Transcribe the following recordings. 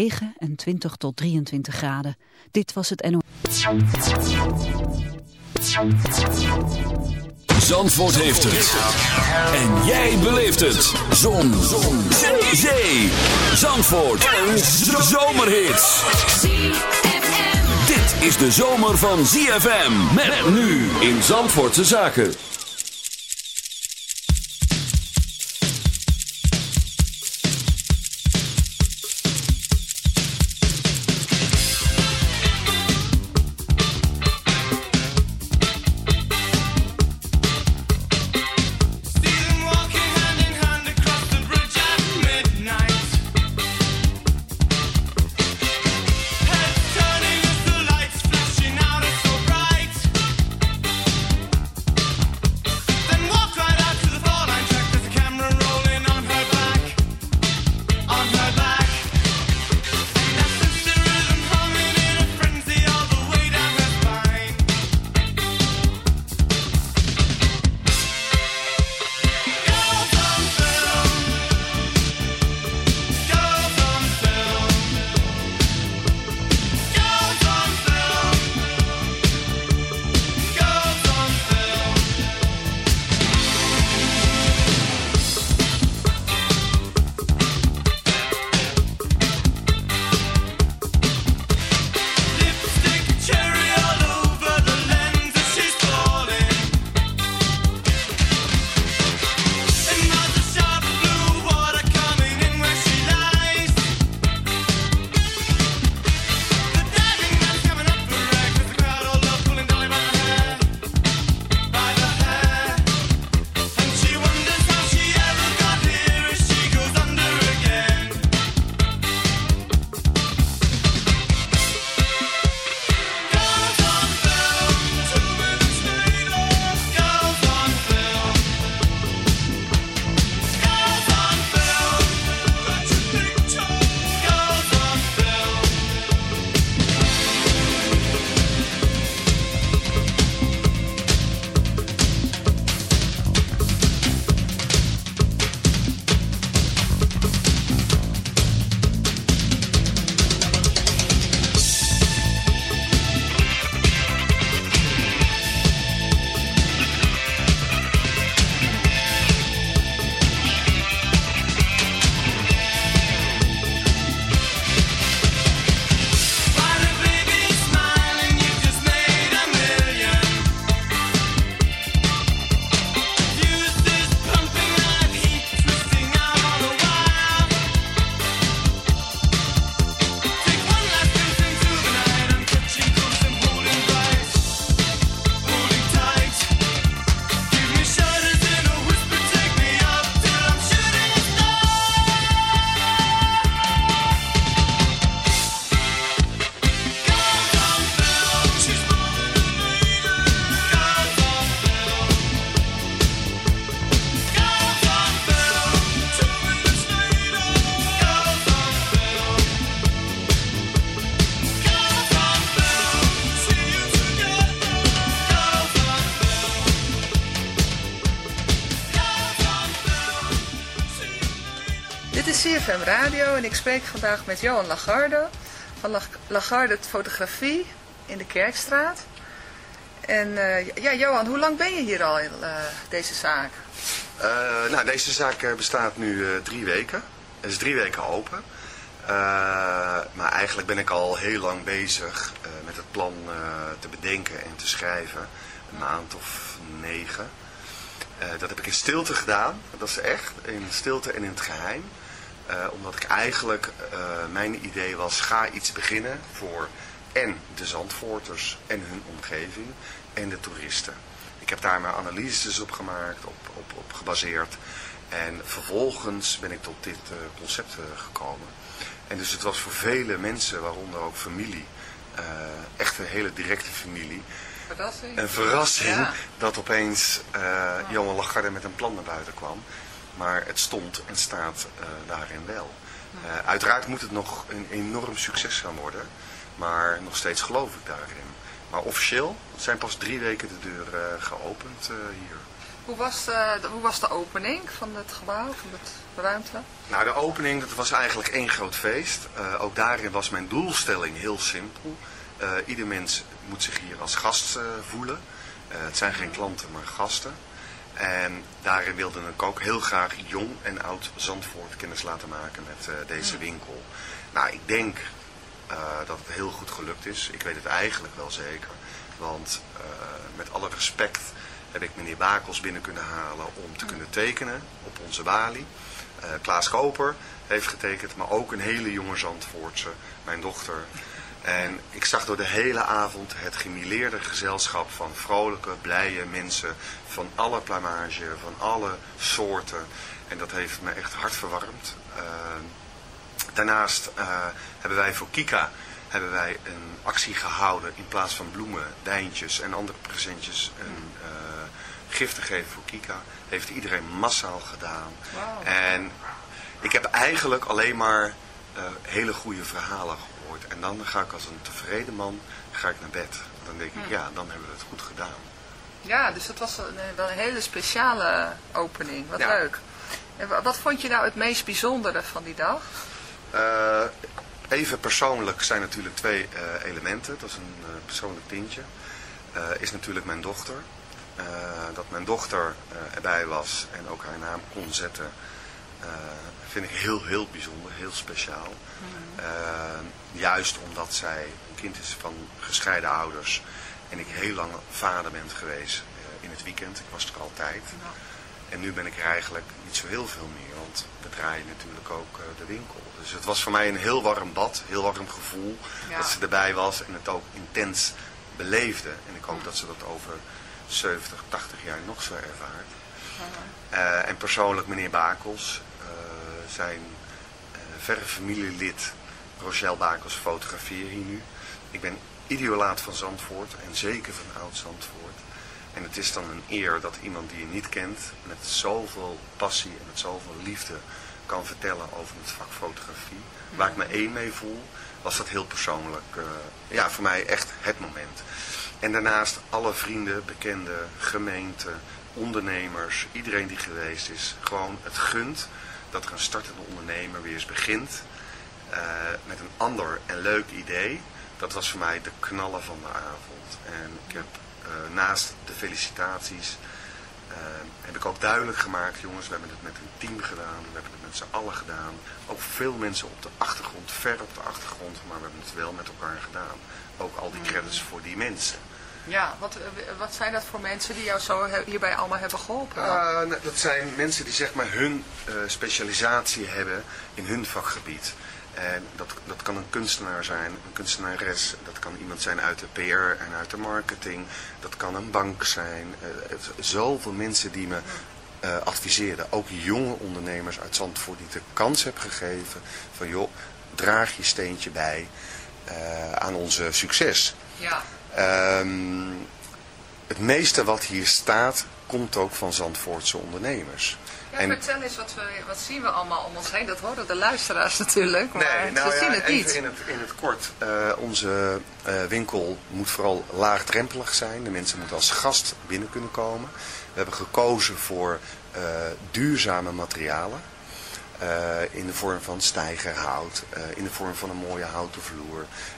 9 en 20 tot 23 graden. Dit was het NO. Zandvoort heeft het. En jij beleeft het. Zon. Zon. Zee. Zandvoort. Een zomerhit. Dit is de zomer van ZFM. Met nu in Zandvoortse Zaken. En ik spreek vandaag met Johan Lagarde van Lagarde Fotografie in de Kerkstraat. En uh, ja, Johan, hoe lang ben je hier al in uh, deze zaak? Uh, nou, deze zaak bestaat nu drie weken. Het is drie weken open. maar eigenlijk ben ik al heel lang bezig met het plan te bedenken en te schrijven. Een maand of negen. dat heb ik in stilte gedaan, dat is echt, in stilte en in het geheim. Uh, omdat ik eigenlijk, uh, mijn idee was, ga iets beginnen voor en de Zandvoorters en hun omgeving en de toeristen. Ik heb daar mijn analyses op gemaakt, op, op, op gebaseerd. En vervolgens ben ik tot dit uh, concept gekomen. En dus het was voor vele mensen, waaronder ook familie, echt een hele directe familie. Verrassing. Een verrassing dat opeens Johan Lagarde met een plan naar buiten kwam. Maar het stond en staat uh, daarin wel. Uh, uiteraard moet het nog een enorm succes gaan worden. Maar nog steeds geloof ik daarin. Maar officieel zijn pas drie weken de deuren uh, geopend hier. Hoe was, de, hoe was de opening van het gebouw, van het ruimte? Nou, de opening dat was eigenlijk één groot feest. Ook daarin was mijn doelstelling heel simpel. Ieder mens moet zich hier als gast voelen. het zijn geen klanten, maar gasten. En daarin wilde ik ook heel graag jong en oud Zandvoort kennis laten maken met deze winkel. Nou, ik denk dat het heel goed gelukt is. Ik weet het eigenlijk wel zeker. Want met alle respect heb ik meneer Bakels binnen kunnen halen om te kunnen tekenen op onze balie. Klaas Koper heeft getekend, maar ook een hele jonge Zandvoortse, mijn dochter. En ik zag door de hele avond het gemileerde gezelschap van vrolijke, blije mensen van alle plamage, van alle soorten. En dat heeft me echt hard verwarmd. Uh, daarnaast uh, hebben wij voor Kika hebben wij een actie gehouden in plaats van bloemen, wijntjes en andere presentjes. Een, gif te geven voor Kika. Heeft iedereen massaal gedaan. En ik heb eigenlijk alleen maar uh, hele goede verhalen gehoord. En dan ga ik als een tevreden man ga ik naar bed. Dan denk ik, hm. ja, dan hebben we het goed gedaan. Ja, dus dat was een, wel een hele speciale opening. Wat leuk. En wat vond je nou het meest bijzondere van die dag? Uh, even persoonlijk zijn natuurlijk twee uh, elementen. Dat is een persoonlijk tintje. is natuurlijk mijn dochter. Eh, dat mijn dochter eh, erbij was en ook haar naam kon zetten, eh, vind ik heel, heel bijzonder, heel speciaal. Mhm. Juist omdat zij een kind is van gescheiden ouders en ik heel lang vader ben geweest in het weekend. Ik was er altijd. En nu ben ik er eigenlijk niet zo heel veel meer, want we draaien natuurlijk ook de winkel. Dus het was voor mij een heel warm bad, heel warm gevoel dat ze erbij was en het ook intens beleefde. En ik hoop dat ze dat over 70, 80 jaar nog zo ervaart. Uh, en persoonlijk meneer Bakels, uh, zijn uh, verre familielid Rochelle Bakels fotografeer hier nu. Ik ben ideolaat van Zandvoort en zeker van oud Zandvoort. En het is dan een eer dat iemand die je niet kent met zoveel passie en met zoveel liefde kan vertellen over het vak fotografie. Waar ik me één mee voel, was dat heel persoonlijk. ja, voor mij echt het moment. En daarnaast alle vrienden, bekenden, gemeenten, ondernemers, iedereen die geweest is. Gewoon het gunt dat er een startende ondernemer weer eens begint uh, met een ander en leuk idee. Dat was voor mij de knallen van de avond. En ik heb uh, naast de felicitaties, uh, heb ik ook duidelijk gemaakt, jongens, we hebben het met een team gedaan. We hebben het met z'n allen gedaan. Ook veel mensen op de achtergrond, ver op de achtergrond, maar we hebben het wel met elkaar gedaan ook al die credits voor die mensen. Ja, wat, eh, wat zijn dat voor mensen die jou zo hierbij allemaal hebben geholpen? Uh, dat zijn mensen die zeg maar hun uh, specialisatie hebben in hun vakgebied. En dat, dat kan een kunstenaar zijn, een kunstenares. Dat kan iemand zijn uit de PR en uit de marketing. Dat kan een bank zijn. Het, zoveel mensen die me uh, adviseerden. Ook jonge ondernemers uit Zandvoort die de kans heb gegeven. Van joh, draag je steentje bij. Eh, aan onze succes. Ja. Um, het meeste wat hier staat, komt ook van Zandvoortse ondernemers. Ja, en... vertel eens, wat, we, wat zien we allemaal om ons heen? Dat horen de luisteraars natuurlijk, maar nee, nou ze ja, zien het niet. In het, in het kort, uh, onze uh, winkel moet vooral laagdrempelig zijn. De mensen moeten als gast binnen kunnen komen. We hebben gekozen voor uh, duurzame materialen. In de vorm van stijgerhout, in de vorm van een mooie houten vloer.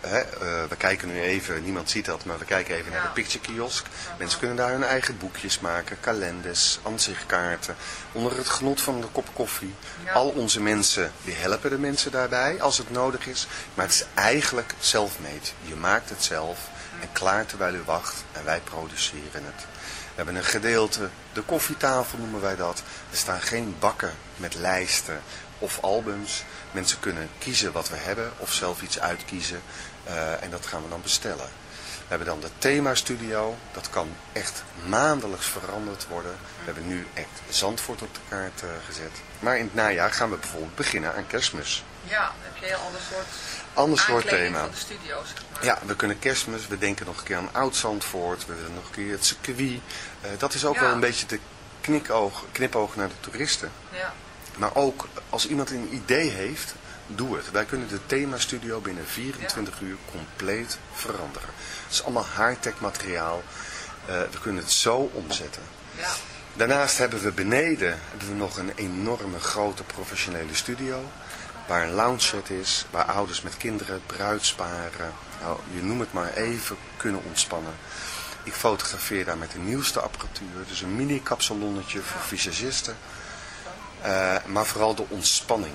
Hè, eh, we kijken nu even, niemand ziet dat, maar we kijken even naar de picture kiosk. Mensen kunnen daar hun eigen boekjes maken, kalenders, ansichtkaarten. Onder het genot van de kop koffie. Al onze mensen, die helpen de mensen daarbij als het nodig is. Maar het is eigenlijk zelfmeet. Je maakt het zelf en klaar terwijl u wacht en wij produceren het. We hebben een gedeelte, de koffietafel noemen wij dat. Er staan geen bakken met lijsten of albums. Mensen kunnen kiezen wat we hebben of zelf iets uitkiezen. Uh, en dat gaan we dan bestellen. We hebben dan de themastudio. Dat kan echt maandelijks veranderd worden. We hebben nu echt Zandvoort op de kaart uh, gezet. Maar in het najaar gaan we bijvoorbeeld beginnen aan kerstmis. Ja, dan heb je een heel ander soort, ander soort thema. van de studio's. Ja, we kunnen kerstmis. We denken nog een keer aan Oud-Zandvoort. We willen nog een keer het circuit. Uh, dat is ook ja. wel een beetje de knipoog, knipoog naar de toeristen. Ja. Maar ook als iemand een idee heeft, doe het. Wij kunnen de themastudio binnen 24 uur compleet veranderen. Het is allemaal high-tech materiaal. Uh, we kunnen het zo omzetten. Ja. Daarnaast hebben we beneden hebben we nog een enorme grote professionele studio. Waar een lounge set is, waar ouders met kinderen, bruidsparen, nou, je noem het maar even, kunnen ontspannen. Ik fotografeer daar met de nieuwste apparatuur. Dus een mini-kapsalonnetje voor visagisten. Uh, maar vooral de ontspanning.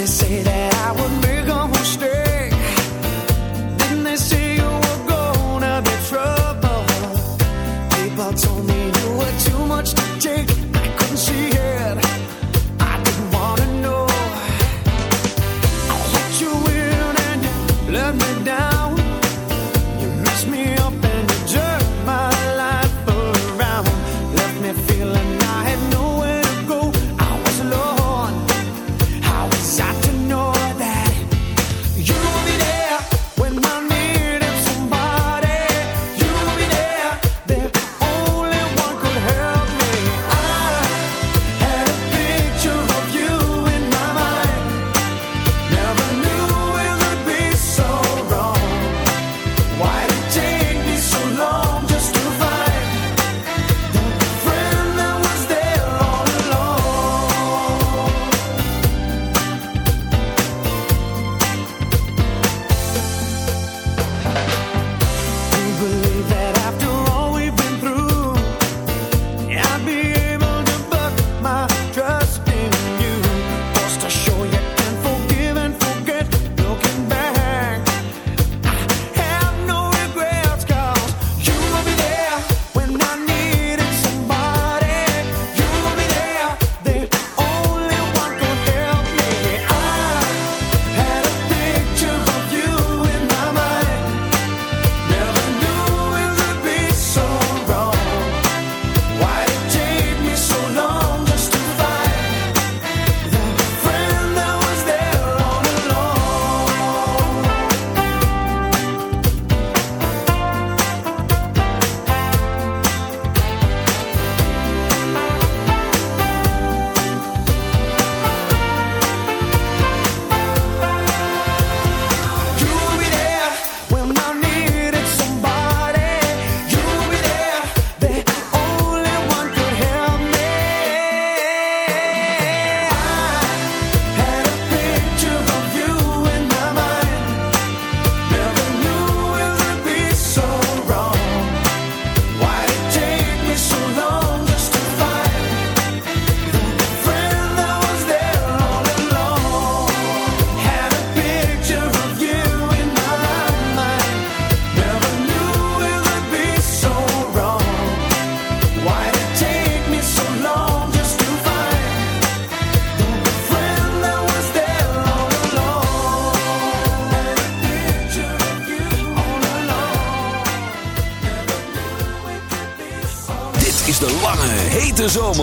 they say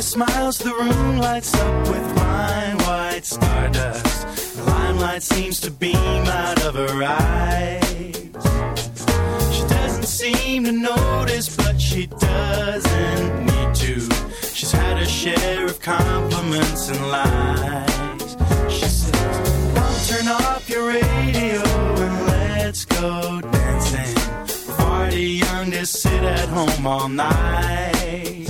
When smiles, the room lights up with fine white stardust. The limelight seems to beam out of her eyes. She doesn't seem to notice, but she doesn't need to. She's had her share of compliments and lies. She says, Mom, turn off your radio and let's go dancing. Far too young to sit at home all night.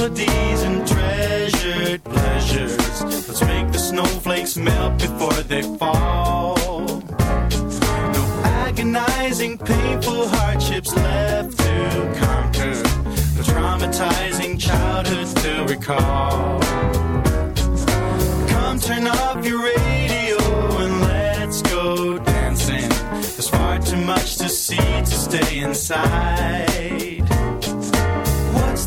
Melodies and treasured pleasures. Let's make the snowflakes melt before they fall. No agonizing, painful hardships left to conquer. No traumatizing childhood to recall. Come turn off your radio and let's go dancing. There's far too much to see to stay inside.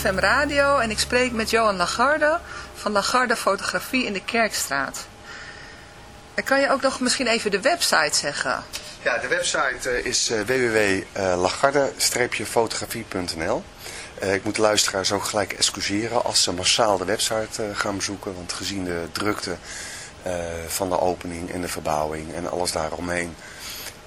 CFM Radio en ik spreek met Johan Lagarde van Lagarde Fotografie in de Kerkstraat. En kan je ook nog misschien even de website zeggen? Ja, de website eh, is uh, www.lagarde-fotografie.nl Eh, Ik moet de luisteraars ook gelijk excuseren als ze massaal de website eh, gaan bezoeken. Want gezien de drukte eh, van de opening en de verbouwing en alles daaromheen...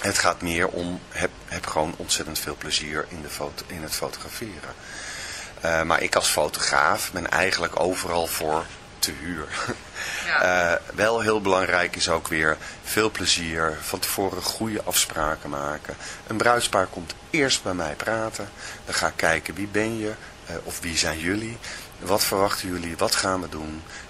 Het gaat meer om, heb, heb gewoon ontzettend veel plezier in, de foto, in het fotograferen. Uh, maar ik als fotograaf ben eigenlijk overal voor te huur. Ja. Uh, wel heel belangrijk is ook weer veel plezier, van tevoren goede afspraken maken. Een bruidspaar komt eerst bij mij praten. Dan ga ik kijken wie ben je uh, of wie zijn jullie. Wat verwachten jullie? Wat gaan we doen?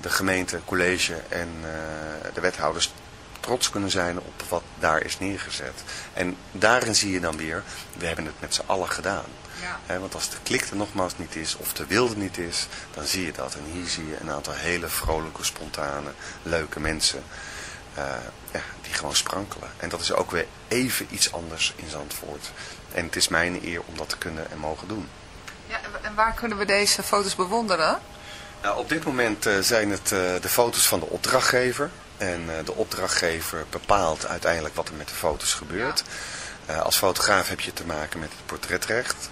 de gemeente, college en uh, de wethouders trots kunnen zijn op wat daar is neergezet. En daarin zie je dan weer, we hebben het met z'n allen gedaan. Ja. want als de klik er nogmaals niet is, of de wilde niet is, dan zie je dat. En hier zie je een aantal hele vrolijke, spontane, leuke mensen uh, ja, die gewoon sprankelen. En dat is ook weer even iets anders in Zandvoort. En het is mijn eer om dat te kunnen en mogen doen. Ja, en waar kunnen we deze foto's bewonderen? Nou, op dit moment uh, zijn het uh, de foto's van de opdrachtgever. En uh, de opdrachtgever bepaalt uiteindelijk wat er met de foto's gebeurt. Ja. als fotograaf heb je te maken met het portretrecht.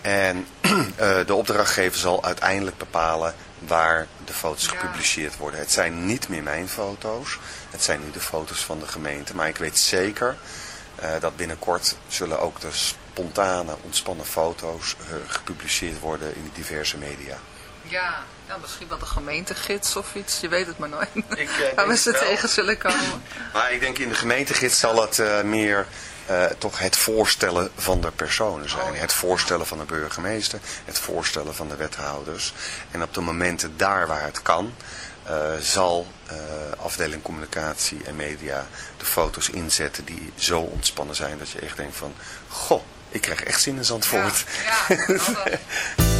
En de opdrachtgever zal uiteindelijk bepalen waar de foto's ja. gepubliceerd worden. Het zijn niet meer mijn foto's. Het zijn nu de foto's van de gemeente. Maar ik weet zeker dat binnenkort zullen ook de spontane, ontspannen foto's gepubliceerd worden in diverse media. Ja, ja, misschien wel de gemeentegids of iets. Je weet het maar nooit. Ik, uh, Waar we ze tegen zullen komen. Maar ik denk in de gemeentegids zal het uh, meer uh, toch het voorstellen van de personen zijn. Oh, het voorstellen van de burgemeester. Het voorstellen van de wethouders. En op de momenten daar waar het kan... zal afdeling communicatie en media de foto's inzetten die zo ontspannen zijn dat je echt denkt van... Goh, ik krijg echt zin in Zandvoort. Ja, ja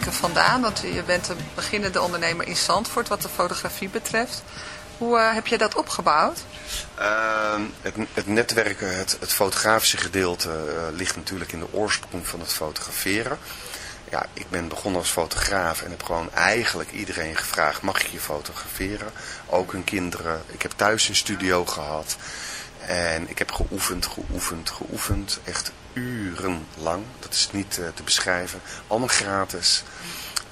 vandaan? Want je bent een beginnende ondernemer in Zandvoort wat de fotografie betreft. Hoe uh, heb je dat opgebouwd? Uh, het, netwerken, het, het fotografische gedeelte uh, ligt natuurlijk in de oorsprong van het fotograferen. Ja, ik ben begonnen als fotograaf en heb gewoon eigenlijk iedereen gevraagd, mag ik je fotograferen? Ook hun kinderen. Ik heb thuis een studio gehad. En ik heb geoefend, geoefend, geoefend. Echt urenlang. Dat is niet uh, te beschrijven. Allemaal gratis.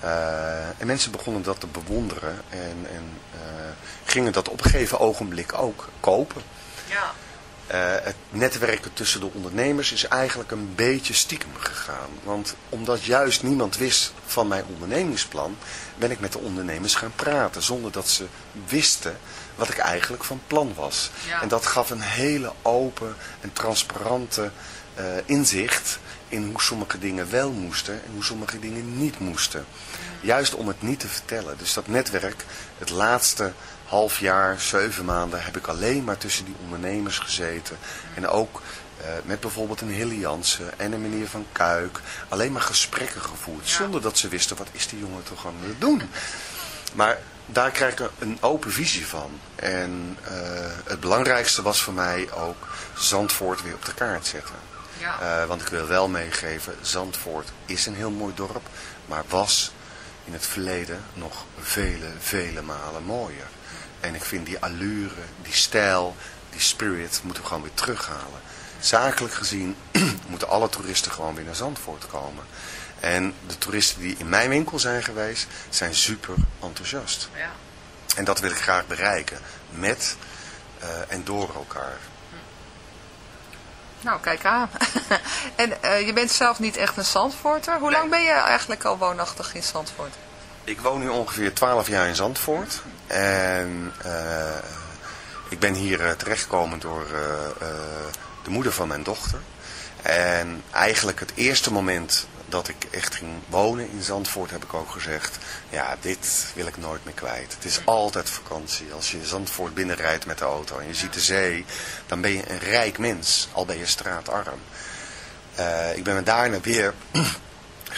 Uh, en mensen begonnen dat te bewonderen. En, en uh, gingen dat op een gegeven ogenblik ook kopen. Ja. het netwerken tussen de ondernemers is eigenlijk een beetje stiekem gegaan. Want omdat juist niemand wist van mijn ondernemingsplan, ben ik met de ondernemers gaan praten. Zonder dat ze wisten wat ik eigenlijk van plan was. Ja. En dat gaf een hele open en transparante inzicht in hoe sommige dingen wel moesten en hoe sommige dingen niet moesten. Juist om het niet te vertellen. Dus dat netwerk, het laatste half jaar, zeven maanden, heb ik alleen maar tussen die ondernemers gezeten. En ook uh, met bijvoorbeeld een Hilly Jansen en een meneer Van Kuik. Alleen maar gesprekken gevoerd. Ja. Zonder dat ze wisten, wat is die jongen toch aan het doen? Maar daar krijg ik een open visie van. En uh, het belangrijkste was voor mij ook Zandvoort weer op de kaart zetten. Ja. Uh, want ik wil wel meegeven, Zandvoort is een heel mooi dorp, maar was in het verleden nog vele, vele malen mooier. En ik vind die allure, die stijl, die spirit moeten we gewoon weer terughalen. Zakelijk gezien moeten alle toeristen gewoon weer naar Zandvoort komen. En de toeristen die in mijn winkel zijn geweest, zijn super enthousiast. Ja. En dat wil ik graag bereiken. Met uh, en door elkaar. Nou, kijk aan. en uh, je bent zelf niet echt een Zandvoorter. Hoe Nee. lang ben je eigenlijk al woonachtig in Zandvoort? Ik woon nu ongeveer 12 jaar in Zandvoort. En uh, ik ben hier uh, terechtgekomen door de moeder van mijn dochter. En eigenlijk het eerste moment dat ik echt ging wonen in Zandvoort heb ik ook gezegd, ja, dit wil ik nooit meer kwijt. Het is altijd vakantie. Als je Zandvoort binnenrijdt met de auto en je ziet de zee, dan ben je een rijk mens, al ben je straatarm. Uh, ik ben me daarna weer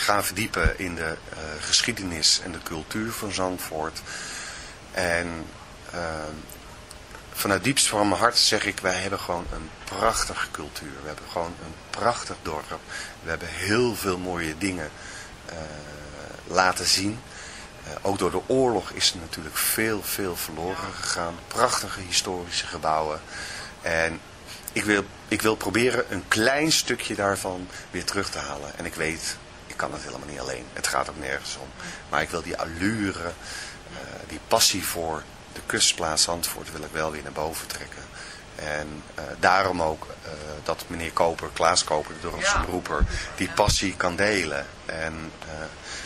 gaan verdiepen in de uh, geschiedenis en de cultuur van Zandvoort. En uh, vanuit diepst van mijn hart zeg ik, wij hebben gewoon een prachtige cultuur. We hebben gewoon een prachtig dorp. We hebben heel veel mooie dingen uh, laten zien. Uh, ook door de oorlog is er natuurlijk veel, veel verloren gegaan. Prachtige historische gebouwen. En ik wil, ik wil proberen een klein stukje daarvan weer terug te halen. En ik weet, ik kan het helemaal niet alleen. Het gaat ook nergens om. Maar ik wil die allure, uh, die passie voor de kustplaats Zandvoort wil ik wel weer naar boven trekken. En uh, daarom ook uh, dat meneer Koper, Klaas Koper, de Dorpse Ja. beroeper, die passie kan delen. En uh,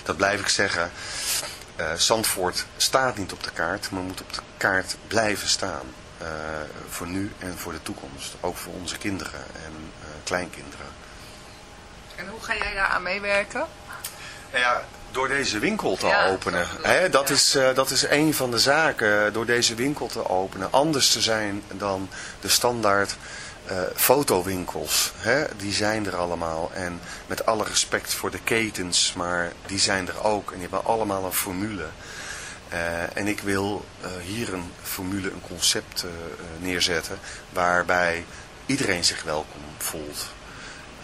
dat blijf ik zeggen. Zandvoort staat niet op de kaart, maar moet op de kaart blijven staan. voor nu en voor de toekomst. Ook voor onze kinderen en kleinkinderen. En hoe ga jij daar aan meewerken? Ja, door deze winkel te Ja, openen. dat is Hè, dat, is, uh, dat is een van de zaken. Door deze winkel te openen. Anders te zijn dan de standaard uh, fotowinkels. Hè? Die zijn er allemaal. En met alle respect voor de ketens. Maar die zijn er ook. En die hebben allemaal een formule. Uh, en ik wil hier een formule, een concept neerzetten. Waarbij iedereen zich welkom voelt.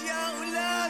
your love.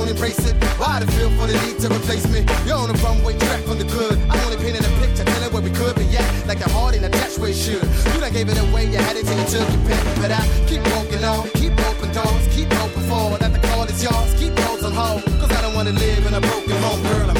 don't embrace it. Why the feel for the need to replace me? You're on the runway track on the good. I only painted a picture, telling where we could but at. Like the heart in a dash where it should. You done gave it away, you had it till you took your pick. But I keep walking on, keep open doors, keep open for That the call is yours, keep those on hold. Cause I don't wanna live in a broken home, girl. I'm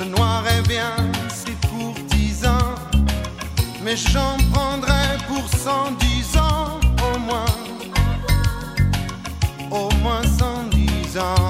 Je noirais bien ces courtisans, mais j'en prendrais pour 110 ans au moins. Au moins 110 ans.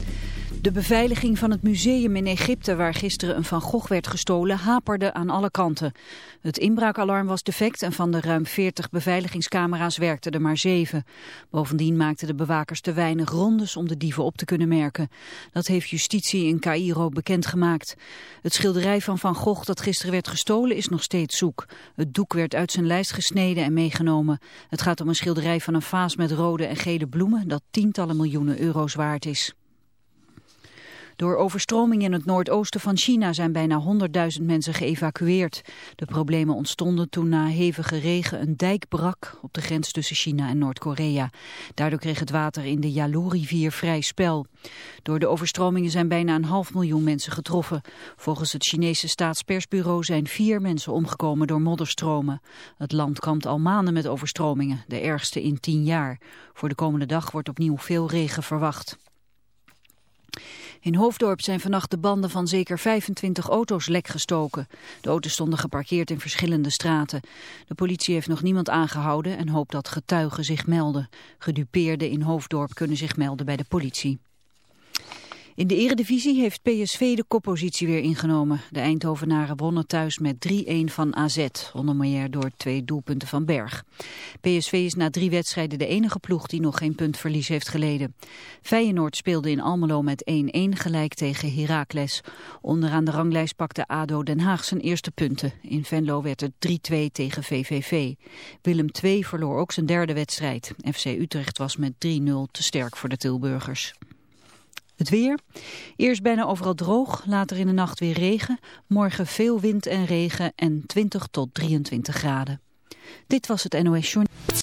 De beveiliging van het museum in Egypte waar gisteren een Van Gogh werd gestolen haperde aan alle kanten. Het inbraakalarm was defect en van de ruim 40 beveiligingscamera's werkten er maar zeven. Bovendien maakten de bewakers te weinig rondes om de dieven op te kunnen merken. Dat heeft justitie in Cairo bekendgemaakt. Het schilderij van Van Gogh dat gisteren werd gestolen is nog steeds zoek. Het doek werd uit zijn lijst gesneden en meegenomen. Het gaat om een schilderij van een vaas met rode en gele bloemen dat tientallen miljoenen euro's waard is. Door overstroming in het noordoosten van China zijn bijna 100.000 mensen geëvacueerd. De problemen ontstonden toen na hevige regen een dijk brak op de grens tussen China en Noord-Korea. Daardoor kreeg het water in de Yalu-rivier vrij spel. Door de overstromingen zijn bijna een half miljoen mensen getroffen. Volgens het Chinese staatspersbureau zijn vier mensen omgekomen door modderstromen. Het land kampt al maanden met overstromingen, de ergste in tien jaar. Voor de komende dag wordt opnieuw veel regen verwacht. In Hoofddorp zijn vannacht de banden van zeker 25 auto's lek gestoken. De auto's stonden geparkeerd in verschillende straten. De politie heeft nog niemand aangehouden en hoopt dat getuigen zich melden. Gedupeerden in Hoofddorp kunnen zich melden bij de politie. In de eredivisie heeft PSV de koppositie weer ingenomen. De Eindhovenaren wonnen thuis met 3-1 van AZ, onder meer door twee doelpunten van Berg. PSV is na drie wedstrijden de enige ploeg die nog geen puntverlies heeft geleden. Feyenoord speelde in Almelo met 1-1 gelijk tegen Heracles. Onderaan de ranglijst pakte ADO Den Haag zijn eerste punten. In Venlo werd het 3-2 tegen VVV. Willem II verloor ook zijn derde wedstrijd. FC Utrecht was met 3-0 te sterk voor de Tilburgers. Het weer. Eerst bijna overal droog, later in de nacht weer regen. Morgen veel wind en regen en 20 tot 23 graden. Dit was het NOS Journal.